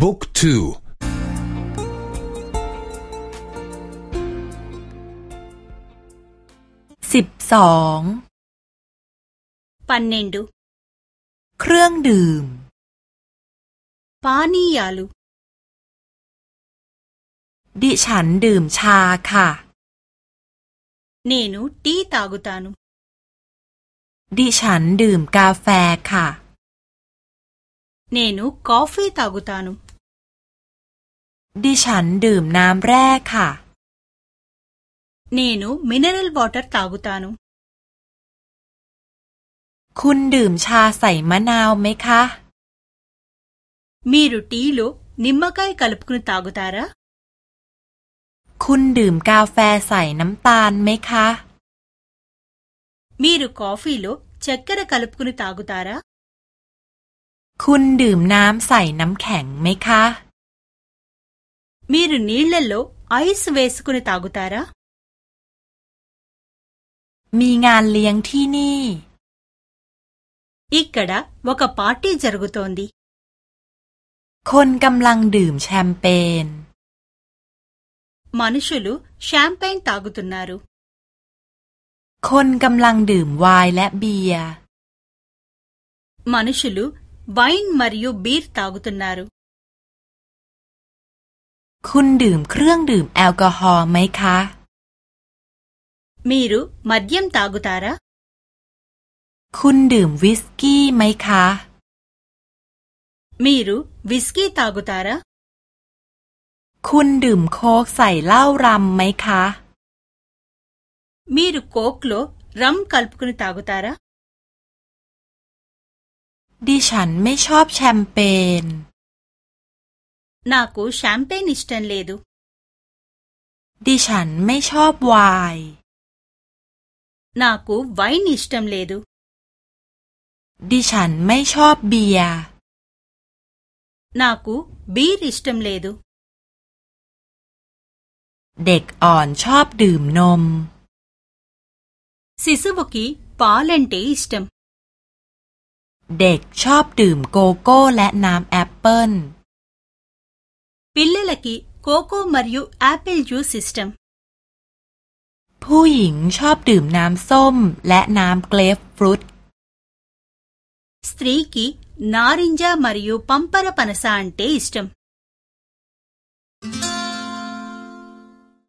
บุ๊กทูสิบสองปันเนดูเครื่องดื่มปานียาลูดิฉันดื่มชาค่ะ เนนูตีตากุตานุดิฉันดื่มกาแฟค่ะ నేను కాఫీ తాగుతాను ดิฉันดื่มน้ำแร่ค่ะ నేను మినరల్ వాటర్ తాగుతాను คุณดื่มชาใส่มะนาวไหมคะ మీరు టీలో నిమ్మకాయ కలుపుకుని తాగుతారా คุณดื่มกาแฟใส่น้ำตาลไหมคะ మీరు కాఫీలో చక్కెర కలుపుకుని తాగుతారా คุณดื่มน้ำใส่น้ำแข็งไหมคะ మీరు నీళ్లలో ఐస్ వేసుకుని తాగుతారా มีงานเลี้ยงที่นี่ ఇక్కడ ఒక పార్టీ జరుగుతోంది คนกำลังดื่มแชมเปญ మనుషులు షాంపైన్ తాగుతున్నారు คนกำลังดื่มไวน์และเบียร์ మనుషులు వైన్ మరియు బీర్ తాగుతున్నారు คุณดื่มเครื่องดื่มแอลกอฮอล์ไหมคะ మీరు మద్యం తాగుతారా คุณดื่มวิสกี้ไหมคะ మీరు విస్కీ తాగుతారా คุณดื่มโค้กใส่เหล้ารำไหมคะ మీరు కోక్లో రమ్ కలుపుకుని తాగుతారా ดิฉันไม่ชอบแชมเปญ నాకు షాంపెయిన్ ఇష్టం లేదు ดิฉันไม่ชอบไวน์ నాకు వైన్ ఇష్టం లేదు ดิฉันไม่ชอบเบียร์ నాకు బీర్ ఇష్టం లేదు เด็กอ่อนชอบดื่มนม శిశువుకి పాలంటే ఇష్టం เด็กชอบดื่มโกโก้และน้ำแอปเปิ้ล పిల్లలకి కోకో మరియు యాపిల్ జ్యూస్ ఇష్టం ผู้หญิงชอบดื่มน้ำส้มและน้ำเกรฟฟรุต స్త్రీకి నారింజ మరియు పంపర పనస అంటే ఇష్టం